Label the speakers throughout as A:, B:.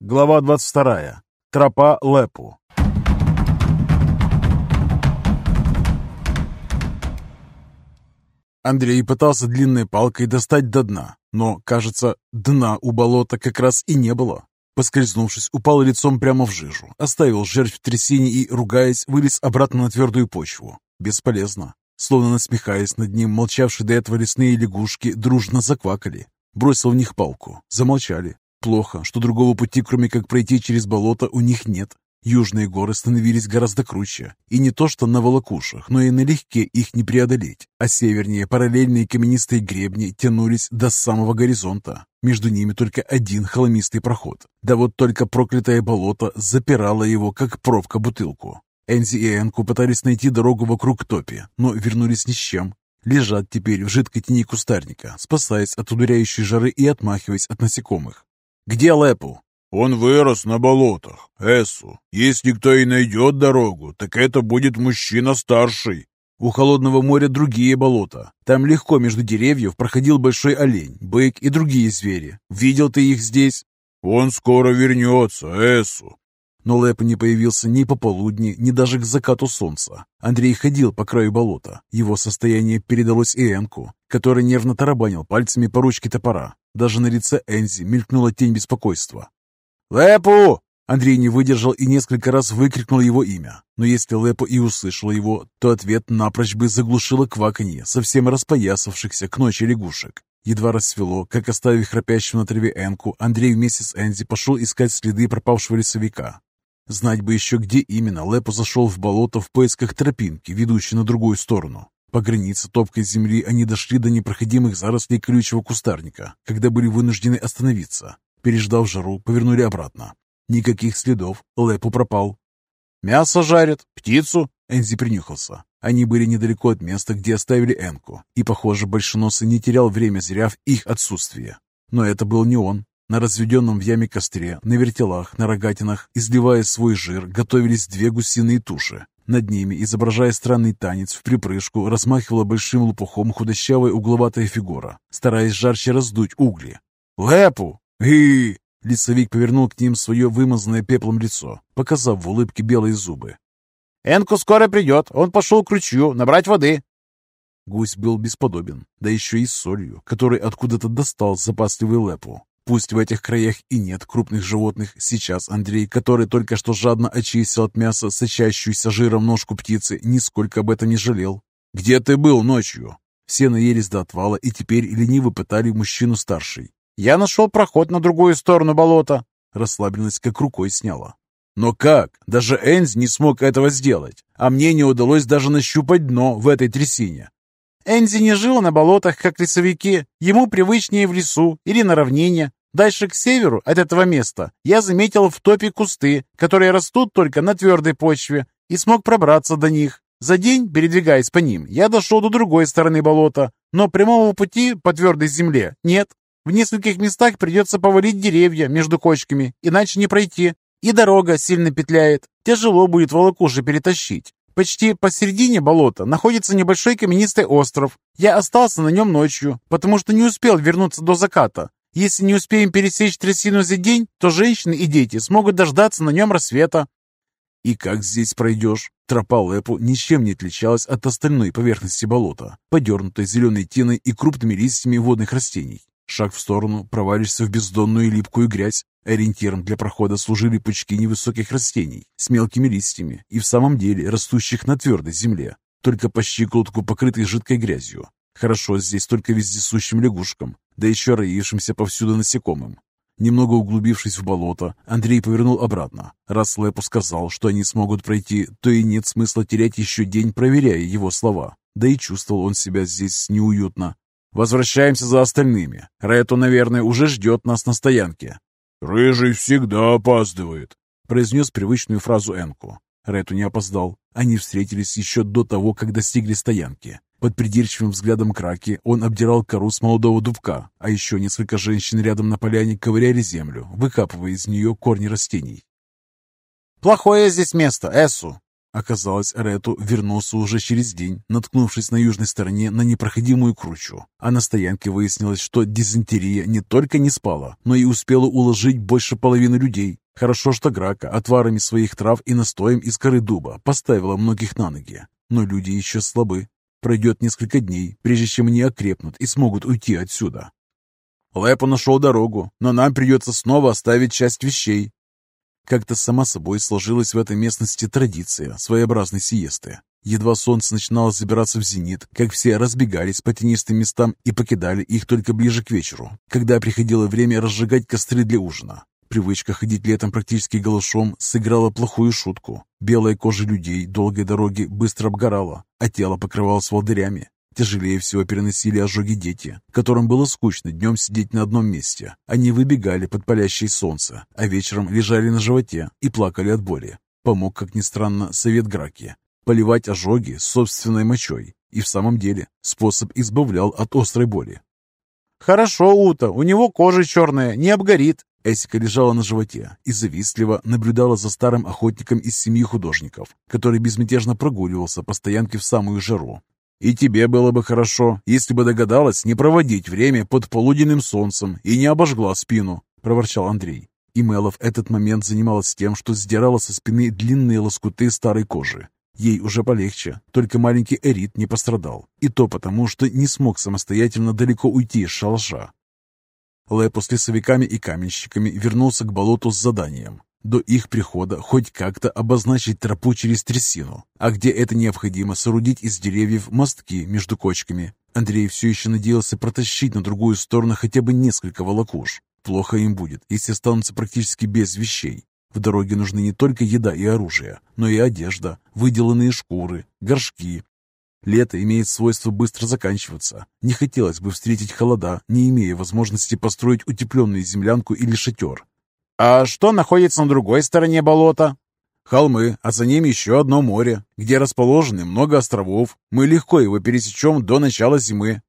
A: Глава 22. Тропа Лепу. Андрей пытался длинной палкой достать до дна, но, кажется, дна у болота как раз и не было. Поскользнувшись, упал лицом прямо в жижу, оставил жертв в трясине и, ругаясь, вылез обратно на твердую почву. Бесполезно. Словно насмехаясь над ним, молчавшие до этого лесные лягушки дружно заквакали. Бросил в них палку. Замолчали. Плохо, что другого пути, кроме как пройти через болото, у них нет. Южные горы становились гораздо круче. И не то что на волокушах, но и налегке их не преодолеть. А севернее параллельные каменистые гребни тянулись до самого горизонта. Между ними только один холмистый проход. Да вот только проклятое болото запирало его, как пробка бутылку. Энзи и Энку пытались найти дорогу вокруг топи, но вернулись ни с чем. Лежат теперь в жидкой тени кустарника, спасаясь от ударяющей жары и отмахиваясь от насекомых. «Где Лепу?»
B: Он вырос на болотах, Эсу. Если кто и найдет дорогу, так это будет мужчина старший.
A: У холодного моря другие болота. Там легко между деревьев проходил большой олень, бык и другие звери. Видел ты их здесь?
B: Он скоро вернется, Эсу.
A: Но Лэп не появился ни пополудни, ни даже к закату солнца. Андрей ходил по краю болота. Его состояние передалось и Энку, который нервно тарабанил пальцами по ручке топора. Даже на лице Энзи мелькнула тень беспокойства. «Лепу!» Андрей не выдержал и несколько раз выкрикнул его имя. Но если Лепу и услышал его, то ответ напрочь бы заглушило кваканье совсем распоясавшихся к ночи лягушек. Едва рассвело, как оставив храпящую на траве Энку, Андрей вместе с Энзи пошел искать следы пропавшего лесовика. Знать бы еще, где именно Лепо зашел в болото в поисках тропинки, ведущей на другую сторону. По границе топкой земли они дошли до непроходимых зарослей колючего кустарника, когда были вынуждены остановиться. Переждав жару, повернули обратно. Никаких следов, Лепу пропал. «Мясо жарят, птицу?» Энзи принюхался. Они были недалеко от места, где оставили Энку, и, похоже, Большеносый не терял время зря в их отсутствие. Но это был не он. На разведенном в яме костре, на вертелах, на рогатинах, изливая свой жир, готовились две гусиные туши. Над ними, изображая странный танец в припрыжку, размахивала большим лопухом худощавая угловатая фигура, стараясь жарче раздуть угли. «Лепу!» и Лесовик повернул к ним свое вымазанное пеплом лицо, показав в улыбке белые зубы. «Энку скоро придет. Он пошел к ручью набрать воды». Гусь был бесподобен, да еще и с солью, который откуда-то достал запасливый лепу. Пусть в этих краях и нет крупных животных, сейчас Андрей, который только что жадно очистил от мяса сочащуюся жиром ножку птицы, нисколько об этом не жалел. «Где ты был ночью?» Все наелись до отвала и теперь лениво пытали мужчину старший. Я нашел проход на другую сторону болота. Расслабленность как рукой сняла. Но как? Даже Энз не смог этого сделать, а мне не удалось даже нащупать дно в этой трясине. Энзи не жил на болотах, как лесовики. Ему привычнее в лесу или на равнине. Дальше к северу от этого места я заметил в топе кусты, которые растут только на твердой почве, и смог пробраться до них. За день, передвигаясь по ним, я дошел до другой стороны болота, но прямого пути по твердой земле нет. В нескольких местах придется повалить деревья между кочками, иначе не пройти. И дорога сильно петляет. Тяжело будет волокуши перетащить. Почти посередине болота находится небольшой каменистый остров. Я остался на нем ночью, потому что не успел вернуться до заката. Если не успеем пересечь трясину за день, то женщины и дети смогут дождаться на нем рассвета. И как здесь пройдешь? Тропа Лепу ничем не отличалась от остальной поверхности болота, подернутой зеленой тиной и крупными листьями водных растений. Шаг в сторону, провалишься в бездонную липкую грязь. Ориентиром для прохода служили пучки невысоких растений с мелкими листьями и в самом деле растущих на твердой земле, только по щиколотку покрытой жидкой грязью. Хорошо здесь только вездесущим лягушкам, да еще роившимся повсюду насекомым. Немного углубившись в болото, Андрей повернул обратно. Раз Лепу сказал, что они смогут пройти, то и нет смысла терять еще день, проверяя его слова. Да и чувствовал он себя здесь неуютно. Возвращаемся за остальными. Рету, наверное, уже ждет нас на стоянке».
B: «Рыжий всегда опаздывает», —
A: произнес привычную фразу Энку. Рету не опоздал. Они встретились еще до того, как достигли стоянки. Под придирчивым взглядом Краки он обдирал кору с молодого дубка, а еще несколько женщин рядом на поляне ковыряли землю, выкапывая из нее корни растений. «Плохое здесь место, Эссу!» Оказалось, Рету вернулся уже через день, наткнувшись на южной стороне на непроходимую кручу. А на стоянке выяснилось, что дизентерия не только не спала, но и успела уложить больше половины людей. Хорошо, что Грака отварами своих трав и настоем из коры дуба поставила многих на ноги. Но люди еще слабы. Пройдет несколько дней, прежде чем они окрепнут и смогут уйти отсюда. Лепо нашел дорогу, но нам придется снова оставить часть вещей. Как-то сама собой сложилась в этой местности традиция своеобразной сиесты. Едва солнце начинало забираться в зенит, как все разбегались по тенистым местам и покидали их только ближе к вечеру, когда приходило время разжигать костры для ужина. Привычка ходить летом практически голышом сыграла плохую шутку. Белая кожа людей долгой дороги быстро обгорала, а тело покрывалось волдырями. Тяжелее всего переносили ожоги дети, которым было скучно днем сидеть на одном месте. Они выбегали под палящее солнце, а вечером лежали на животе и плакали от боли. Помог, как ни странно, совет Граки – поливать ожоги собственной мочой. И в самом деле способ избавлял от острой боли.
C: «Хорошо, Ута, у него кожа черная, не обгорит».
A: Эсика лежала на животе и завистливо наблюдала за старым охотником из семьи художников, который безмятежно прогуливался по стоянке в самую жару, и тебе было бы хорошо, если бы догадалась не проводить время под полуденным солнцем и не обожгла спину», — проворчал Андрей. И Мела в этот момент занималась тем, что сдирала со спины длинные лоскуты старой кожи. Ей уже полегче, только маленький Эрит не пострадал. И то потому, что не смог самостоятельно далеко уйти из шалаша. Лепо с лесовиками и каменщиками вернулся к болоту с заданием до их прихода хоть как-то обозначить тропу через трясину, а где это необходимо, соорудить из деревьев мостки между кочками. Андрей все еще надеялся протащить на другую сторону хотя бы несколько волокуш. Плохо им будет, если останутся практически без вещей. В дороге нужны не только еда и оружие, но и одежда, выделанные шкуры, горшки. Лето имеет свойство быстро заканчиваться. Не хотелось бы встретить холода, не имея возможности построить утепленную землянку или шатер.
C: «А что находится на другой стороне болота?»
A: «Холмы, а за ними еще одно море, где расположены много островов. Мы легко его пересечем до начала зимы».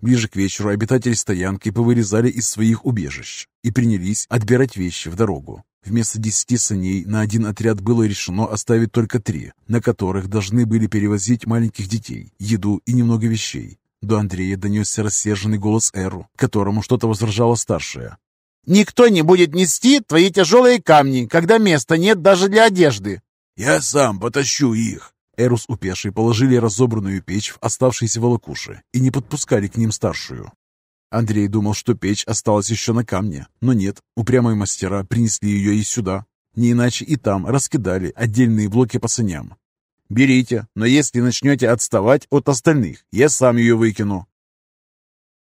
A: Ближе к вечеру обитатели стоянки повырезали из своих убежищ и принялись отбирать вещи в дорогу. Вместо десяти саней на один отряд было решено оставить только три, на которых должны были перевозить маленьких детей, еду и немного вещей. До Андрея донесся рассерженный голос Эру, которому что-то возражала старшая.
C: Никто не будет нести твои тяжелые камни, когда места нет даже для одежды.
B: Я сам потащу их.
A: Эрус у пешей положили разобранную печь в оставшиеся волокуши и не подпускали к ним старшую. Андрей думал, что печь осталась еще на камне, но нет, упрямые мастера принесли ее и сюда. Не иначе и там раскидали отдельные блоки по саням. «Берите, но если начнете отставать от остальных, я сам ее выкину»,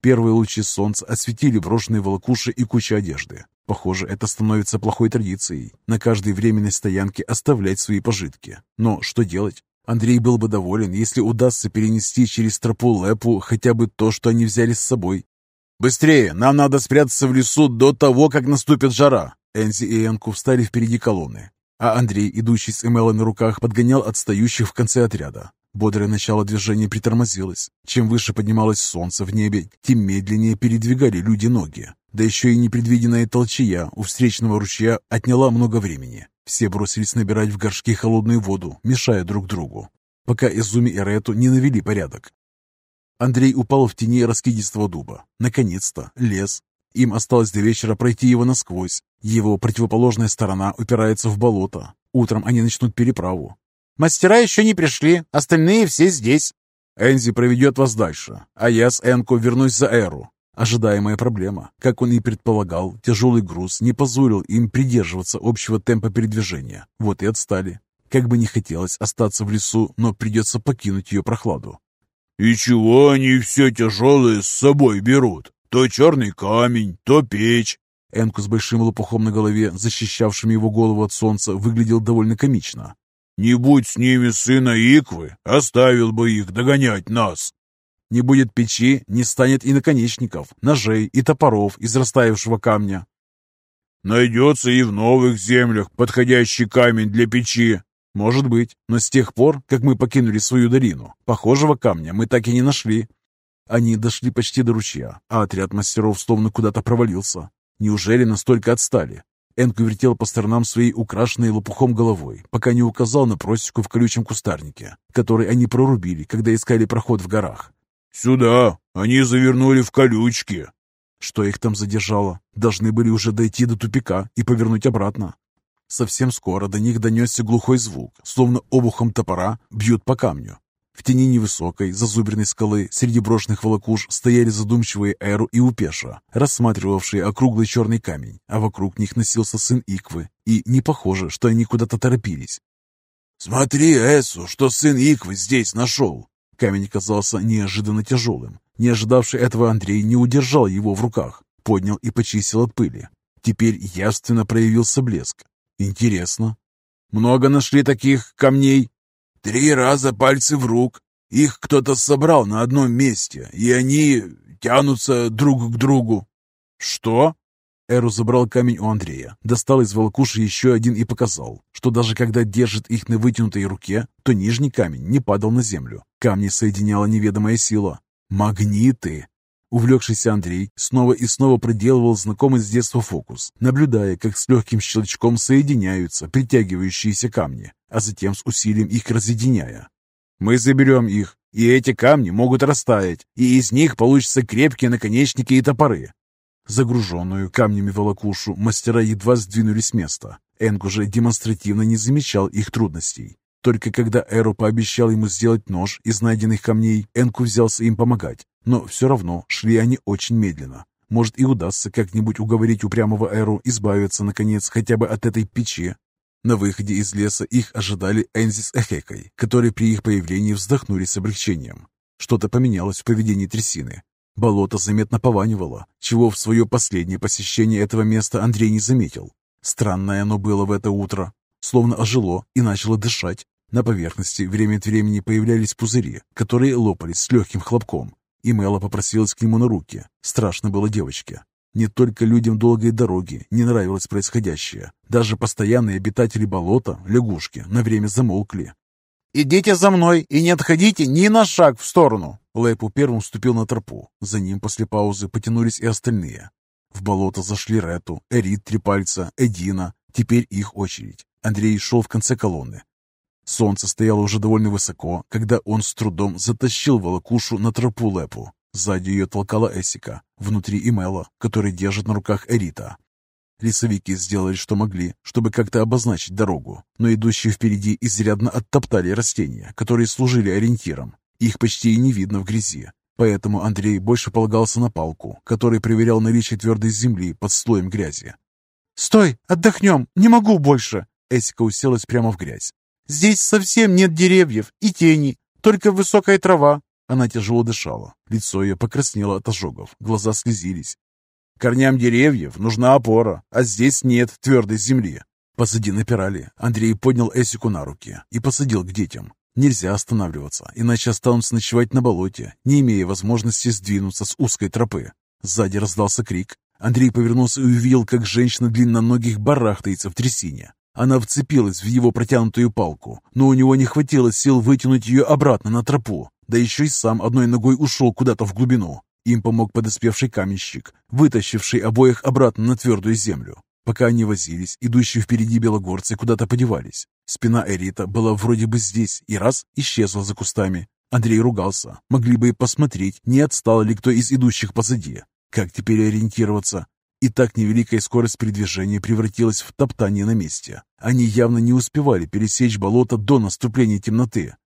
A: Первые лучи солнца осветили брошенные волокуши и кучу одежды. Похоже, это становится плохой традицией. На каждой временной стоянке оставлять свои пожитки. Но что делать? Андрей был бы доволен, если удастся перенести через тропу Лепу хотя бы то, что они взяли с собой. «Быстрее! Нам надо спрятаться в лесу до того, как наступит жара!» Энзи и Энку встали впереди колонны, а Андрей, идущий с Эмелой на руках, подгонял отстающих в конце отряда. Бодрое начало движения притормозилось. Чем выше поднималось солнце в небе, тем медленнее передвигали люди ноги. Да еще и непредвиденная толчья у встречного ручья отняла много времени. Все бросились набирать в горшки холодную воду, мешая друг другу, пока Изуми и Рету не навели порядок. Андрей упал в тени раскидистого дуба. Наконец-то, лес. Им осталось до вечера пройти его насквозь. Его противоположная сторона упирается в болото. Утром они начнут переправу. Мастера еще не пришли, остальные все здесь. Энзи проведет вас дальше, а я с Энко вернусь за Эру. Ожидаемая проблема. Как он и предполагал, тяжелый груз не позволил им придерживаться общего темпа передвижения. Вот и отстали. Как бы не хотелось остаться в лесу, но придется покинуть ее прохладу.
B: «И чего они все тяжелые с собой берут? То черный камень, то печь».
A: Энку с большим лопухом на голове, защищавшим его голову от солнца, выглядел довольно комично.
B: Не будь с ними сына Иквы, оставил бы их догонять нас.
A: Не будет печи, не станет и наконечников, ножей и топоров из растаявшего камня.
B: Найдется и в новых землях подходящий камень для печи.
A: Может быть, но с тех пор, как мы покинули свою долину, похожего камня мы так и не нашли. Они дошли почти до ручья, а отряд мастеров словно куда-то провалился. Неужели настолько отстали? Энку вертел по сторонам своей украшенной лопухом головой, пока не указал на просеку в колючем кустарнике, который они прорубили, когда искали проход в горах.
B: «Сюда! Они завернули в колючки!»
A: Что их там задержало? Должны были уже дойти до тупика и повернуть обратно. Совсем скоро до них донесся глухой звук, словно обухом топора бьют по камню. В тени невысокой, зазубренной скалы среди брошенных волокуш стояли задумчивые Эру и Упеша, рассматривавшие округлый черный камень, а вокруг них носился сын Иквы, и не похоже, что они куда-то торопились.
B: «Смотри, Эсу, что сын Иквы здесь нашел!»
A: Камень казался неожиданно тяжелым. Не ожидавший этого Андрей не удержал его в руках, поднял и почистил от пыли. Теперь явственно проявился блеск. Интересно. «Много нашли таких камней?»
B: Три раза пальцы в рук. Их кто-то собрал на одном месте, и они тянутся друг к другу.
A: Что? Эру забрал камень у Андрея, достал из волокуши еще один и показал, что даже когда держит их на вытянутой руке, то нижний камень не падал на землю. Камни соединяла неведомая сила. Магниты! Увлекшийся Андрей снова и снова проделывал знакомый с детства фокус, наблюдая, как с легким щелчком соединяются притягивающиеся камни, а затем с усилием их разъединяя. «Мы заберем их, и эти камни могут растаять, и из них получатся крепкие наконечники и топоры». Загруженную камнями волокушу мастера едва сдвинулись с места. Энг уже демонстративно не замечал их трудностей. Только когда Эру пообещал ему сделать нож из найденных камней, Энку взялся им помогать. Но все равно шли они очень медленно. Может и удастся как-нибудь уговорить упрямого Эру избавиться, наконец, хотя бы от этой печи. На выходе из леса их ожидали Энзи с Эхекой, которые при их появлении вздохнули с облегчением. Что-то поменялось в поведении трясины. Болото заметно пованивало, чего в свое последнее посещение этого места Андрей не заметил. Странное оно было в это утро, словно ожило и начало дышать. На поверхности время от времени появлялись пузыри, которые лопались с легким хлопком. И Мэла попросилась к нему на руки. Страшно было девочке. Не только людям долгой дороги не нравилось происходящее. Даже постоянные обитатели болота, лягушки, на время замолкли.
C: «Идите за мной и не отходите ни на шаг в сторону!»
A: Лэпу первым вступил на тропу. За ним после паузы потянулись и остальные. В болото зашли Рету, Эрит Трипальца, Эдина. Теперь их очередь. Андрей шел в конце колонны. Солнце стояло уже довольно высоко, когда он с трудом затащил волокушу на тропу Лепу. Сзади ее толкала Эсика, внутри Имела, который держит на руках Эрита. Лесовики сделали, что могли, чтобы как-то обозначить дорогу, но идущие впереди изрядно оттоптали растения, которые служили ориентиром. Их почти и не видно в грязи, поэтому Андрей больше полагался на палку, который проверял наличие твердой земли под слоем грязи.
C: «Стой! Отдохнем! Не могу больше!»
A: Эсика уселась прямо в грязь.
C: «Здесь совсем нет деревьев и тени, только высокая трава».
A: Она тяжело дышала. Лицо ее покраснело от ожогов, глаза слезились. «Корням деревьев нужна опора, а здесь нет твердой земли». Позади напирали. Андрей поднял Эсику на руки и посадил к детям. Нельзя останавливаться, иначе останутся ночевать на болоте, не имея возможности сдвинуться с узкой тропы. Сзади раздался крик. Андрей повернулся и увидел, как женщина длинноногих барахтается в трясине. Она вцепилась в его протянутую палку, но у него не хватило сил вытянуть ее обратно на тропу, да еще и сам одной ногой ушел куда-то в глубину. Им помог подоспевший каменщик, вытащивший обоих обратно на твердую землю. Пока они возились, идущие впереди белогорцы куда-то подевались. Спина Эрита была вроде бы здесь и раз исчезла за кустами. Андрей ругался. Могли бы и посмотреть, не отстал ли кто из идущих позади. Как теперь ориентироваться? И так невеликая скорость передвижения превратилась в топтание на месте. Они явно не успевали пересечь болото до наступления темноты.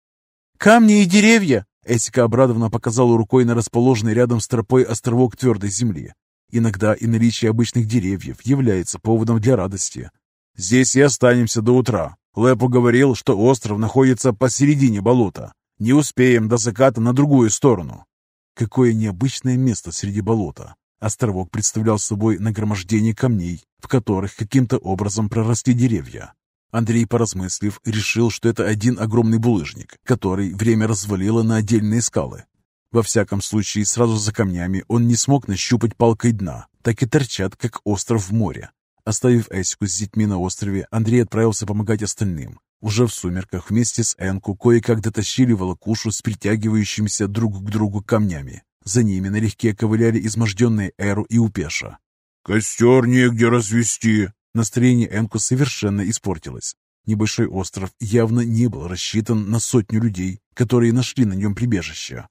C: «Камни и деревья!»
A: Эсика обрадованно показала рукой на расположенный рядом с тропой островок твердой земли. Иногда и наличие обычных деревьев является поводом для радости. «Здесь и останемся до утра. Лепо говорил, что остров находится посередине болота. Не успеем до заката на другую сторону». Какое необычное место среди болота. Островок представлял собой нагромождение камней, в которых каким-то образом проросли деревья. Андрей, поразмыслив, решил, что это один огромный булыжник, который время развалило на отдельные скалы. Во всяком случае, сразу за камнями он не смог нащупать палкой дна, так и торчат, как остров в море. Оставив Эсику с детьми на острове, Андрей отправился помогать остальным. Уже в сумерках вместе с Энку кое-как дотащили волокушу с притягивающимися друг к другу камнями. За ними налегке ковыляли изможденные Эру и Упеша.
B: «Костер негде развести»,
A: Настроение Энку совершенно испортилось. Небольшой остров явно не был рассчитан на сотню людей, которые нашли на нем прибежище.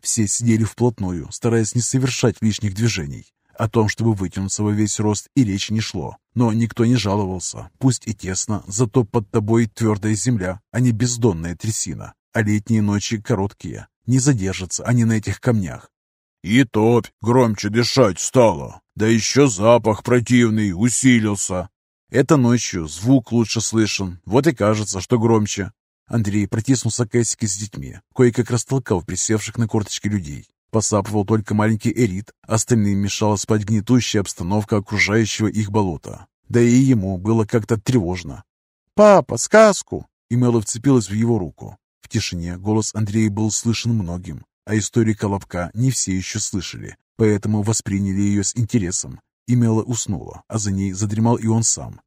A: Все сидели вплотную, стараясь не совершать лишних движений. О том, чтобы вытянуться во весь рост, и речи не шло. Но никто не жаловался. Пусть и тесно, зато под тобой твердая земля, а не бездонная трясина. А летние ночи короткие. Не задержатся они на этих камнях.
B: «И топь громче дышать стало. Да еще запах противный усилился»,
A: это ночью звук лучше слышен, вот и кажется, что громче. Андрей протиснулся к Эсике с детьми, кое-как растолкал присевших на корточки людей. Посапывал только маленький Эрит, остальным мешала спать гнетущая обстановка окружающего их болота. Да и ему было как-то тревожно. «Папа, сказку!» И Мэла вцепилась в его руку. В тишине голос Андрея был слышен многим, а историю Колобка не все еще слышали, поэтому восприняли ее с интересом и уснула, а за ней задремал и он сам.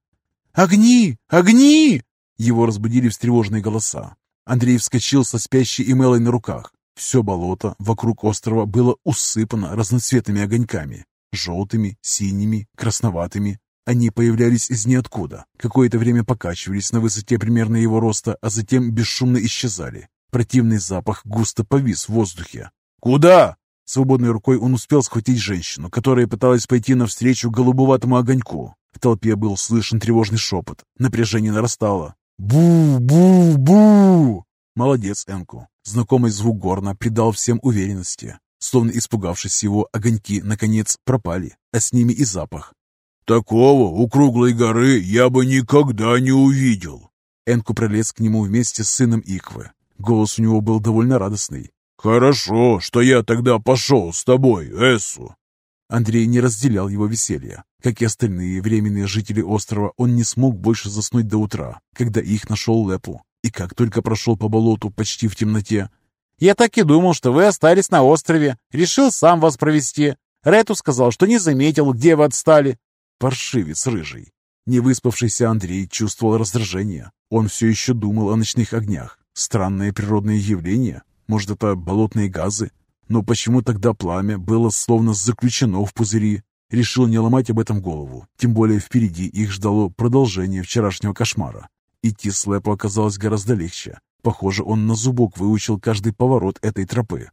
A: «Огни! Огни!» Его разбудили встревоженные голоса. Андрей вскочил со спящей Эмелой на руках. Все болото вокруг острова было усыпано разноцветными огоньками. Желтыми, синими, красноватыми. Они появлялись из ниоткуда. Какое-то время покачивались на высоте примерно его роста, а затем бесшумно исчезали. Противный запах густо повис в воздухе. «Куда?» Свободной рукой он успел схватить женщину, которая пыталась пойти навстречу голубоватому огоньку. В толпе был слышен тревожный шепот. Напряжение нарастало. «Бу-бу-бу!» Молодец, Энку. Знакомый звук горна придал всем уверенности. Словно испугавшись его, огоньки, наконец, пропали, а с ними и запах.
B: «Такого у круглой горы я бы никогда не увидел!»
A: Энку пролез к нему вместе с сыном Иквы. Голос у него был довольно радостный.
B: «Хорошо, что я тогда пошел с тобой, Эссу!»
A: Андрей не разделял его веселья. Как и остальные временные жители острова, он не смог больше заснуть до утра, когда их нашел Лепу. И как только прошел по болоту почти в темноте. «Я так и думал, что вы остались на острове. Решил сам вас провести. Рету сказал, что не заметил, где вы отстали». Паршивец рыжий. Невыспавшийся Андрей чувствовал раздражение. Он все еще думал о ночных огнях. Странное природное явление, может, это болотные газы? Но почему тогда пламя было словно заключено в пузыри? Решил не ломать об этом голову. Тем более впереди их ждало продолжение вчерашнего кошмара. Идти слепо оказалось гораздо легче. Похоже, он на зубок выучил каждый поворот этой тропы.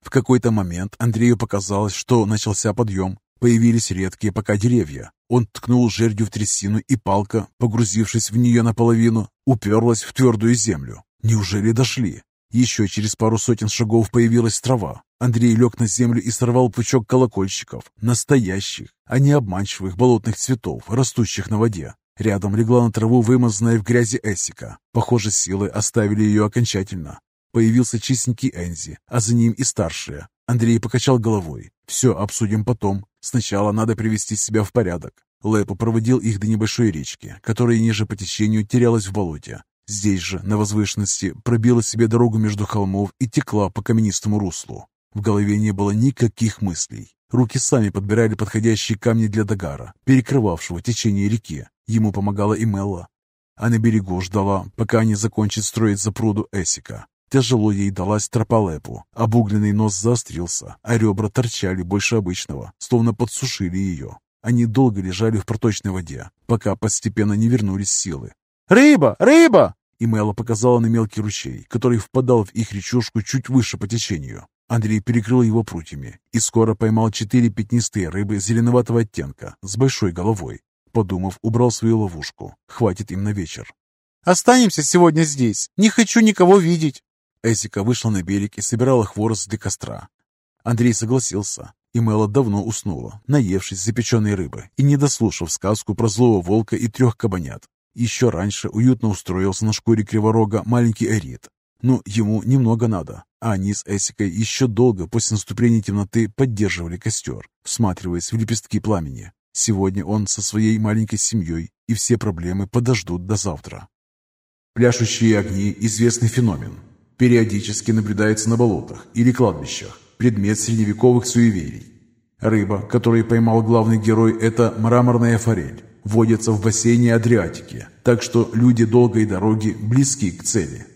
A: В какой-то момент Андрею показалось, что начался подъем. Появились редкие пока деревья. Он ткнул жердью в трясину, и палка, погрузившись в нее наполовину, уперлась в твердую землю. Неужели дошли? Еще через пару сотен шагов появилась трава. Андрей лег на землю и сорвал пучок колокольчиков, настоящих, а не обманчивых болотных цветов, растущих на воде. Рядом легла на траву вымазанная в грязи Эсика. Похоже, силы оставили ее окончательно. Появился чистенький Энзи, а за ним и старшая. Андрей покачал головой. «Все обсудим потом. Сначала надо привести себя в порядок». Лэпо проводил их до небольшой речки, которая ниже по течению терялась в болоте. Здесь же, на возвышенности, пробила себе дорогу между холмов и текла по каменистому руслу. В голове не было никаких мыслей. Руки сами подбирали подходящие камни для догара, перекрывавшего течение реки. Ему помогала и Мелла. А на берегу ждала, пока они закончат строить запруду Эсика. Тяжело ей далась тропа Лепу. Обугленный нос заострился, а ребра торчали больше обычного, словно подсушили ее. Они долго лежали в проточной воде, пока постепенно не вернулись силы. «Рыба! Рыба!» И Мэла показала на мелкий ручей, который впадал в их речушку чуть выше по течению. Андрей перекрыл его прутьями и скоро поймал четыре пятнистые рыбы зеленоватого оттенка с большой головой. Подумав, убрал свою ловушку. Хватит им на вечер. «Останемся сегодня здесь. Не хочу никого видеть». Эсика вышла на берег и собирала хворост для костра. Андрей согласился, и Мэла давно уснула, наевшись запеченной рыбы и не дослушав сказку про злого волка и трех кабанят. Еще раньше уютно устроился на шкуре криворога маленький Эрит. Ну, ему немного надо, а они с Эсикой еще долго после наступления темноты поддерживали костер, всматриваясь в лепестки пламени. Сегодня он со своей маленькой семьей, и все проблемы подождут до завтра. Пляшущие огни – известный феномен периодически наблюдается на болотах или кладбищах, предмет средневековых суеверий. Рыба, которую поймал главный герой, это мраморная форель, водится в бассейне Адриатики, так что люди долгой дороги близки к цели –